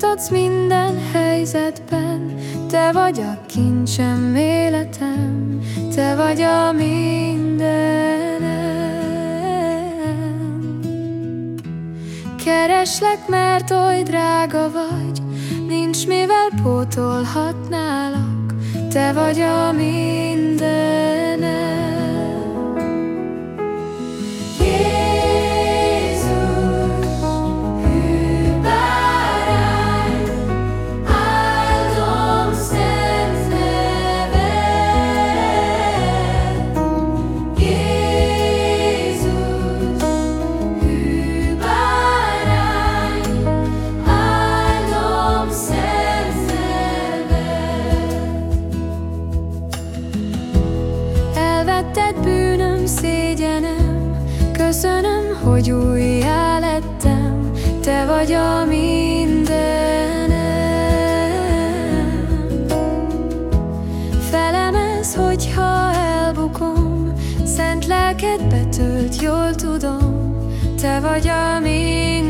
tudsz minden helyzetben, Te vagy a kincsem életem, Te vagy a mindenem. Kereslek, mert oly drága vagy, Nincs mivel pótolhatnálak, Te vagy a mindenem. Köszönöm, hogy újjá lettem, te vagy a mindenem. Felemez, hogyha elbukom, szent lelked betölt, jól tudom, te vagy a minden.